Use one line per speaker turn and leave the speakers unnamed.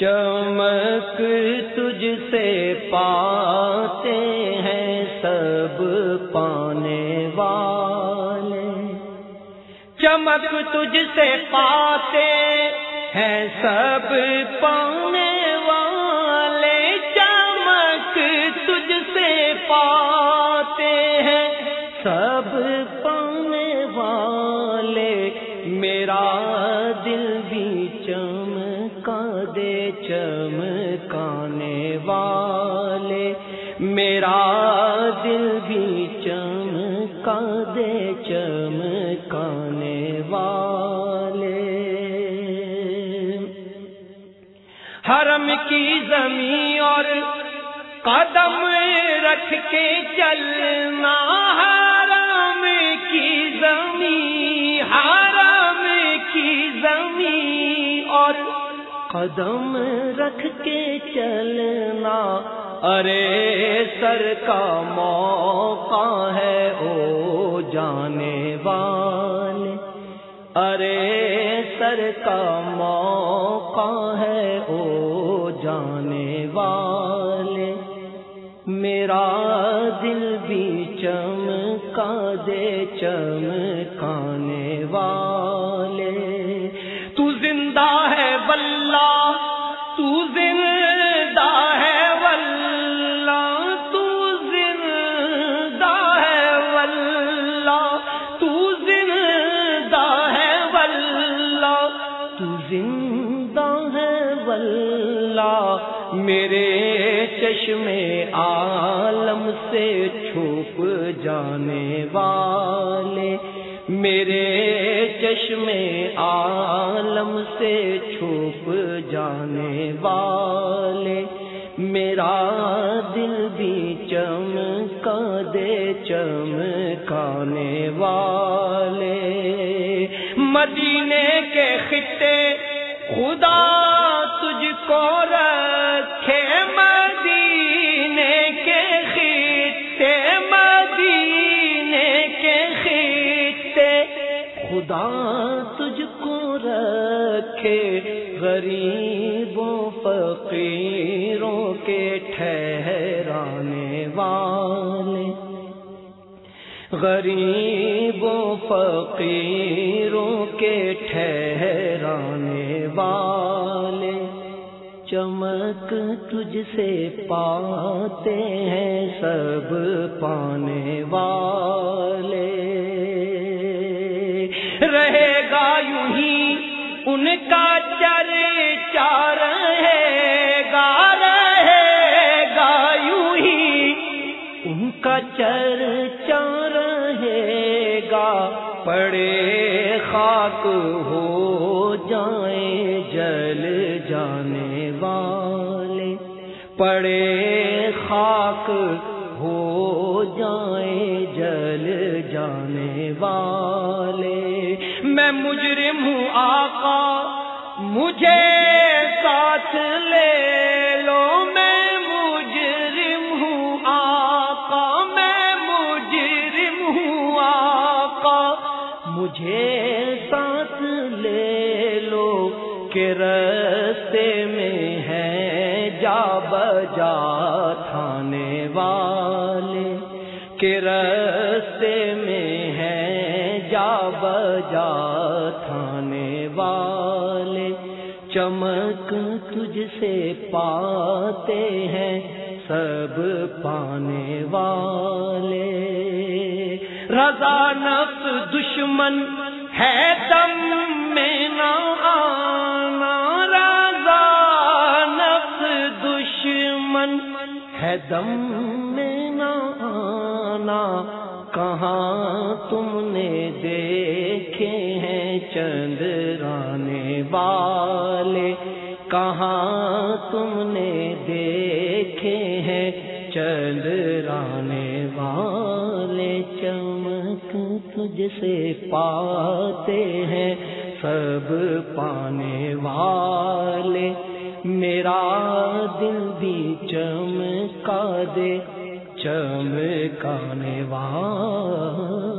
چمک تجھ سے پاتے ہیں سب پانے والے۔ چمک تجھ سے پاتے ہیں سب پانے والے۔ چمک تجھ سے پاتے ہیں سب پانے والے۔ میرا دل بھی چمکا دے چمکانے والے، میرا دل بھی چمکا دے چمکانے والے۔ حرم کی زمین اور قدم رکھ کے چلنا، حرم کی زمین، حرم کی زمین اور قدم رکھ کے چلنا۔ ارے سر کا موقع ہے او جانے والے۔ ارے سر کا موقع ہے او جانے والے۔ میرا دل بھی چمکا دے چمکانے۔ ہے ولہ میرے چشمے عالم سے چھپ جانے والے، میرے چشمے عالم سے چھپ جانے والے، میرا دل بھی چمکا دے چمکانے والے۔ مدینے کے خطے خدا کو رکھے مدینے کے خطے، مدینے کے خطے۔ خدا تجھ کو رکھے غریبوں، فقیروں کے ٹھہرانے والے۔ غریبوں، فقیروں کے ٹھہرانے والے۔ چمک تجھ سے پاتے ہیں سب پانے والے۔ رہے گا یوں ہی ان کا چر چار ہے۔ گا رہے گا یوں ہی ان کا چر چار ہے گا۔ پڑے خاک ہو جانے والے پڑے خاک ہو جائیں جل جانے والے۔ میں مجرم ہوں آقا، مجھے ساتھ لے لو۔ میں مجرم ہوں آقا، میں مجرم ہوں آقا۔ مجھے ساتھ کہ رستے میں ہے جا بجا تھانے والے کہ رستے میں ہے جا بجا تھانے والے چمک تجھ سے پاتے ہیں سب پانے والے رضا نفس دشمن ہے ہے دم میں نہ آنا۔ کہاں تم نے دیکھے ہیں چندرانے والے؟ کہاں تم نے دیکھے ہیں چندرانے والے؟ چمک تجھ سے پاتے ہیں سب پانے والے۔ میرا دل بھی چمکا دے چمکانے والا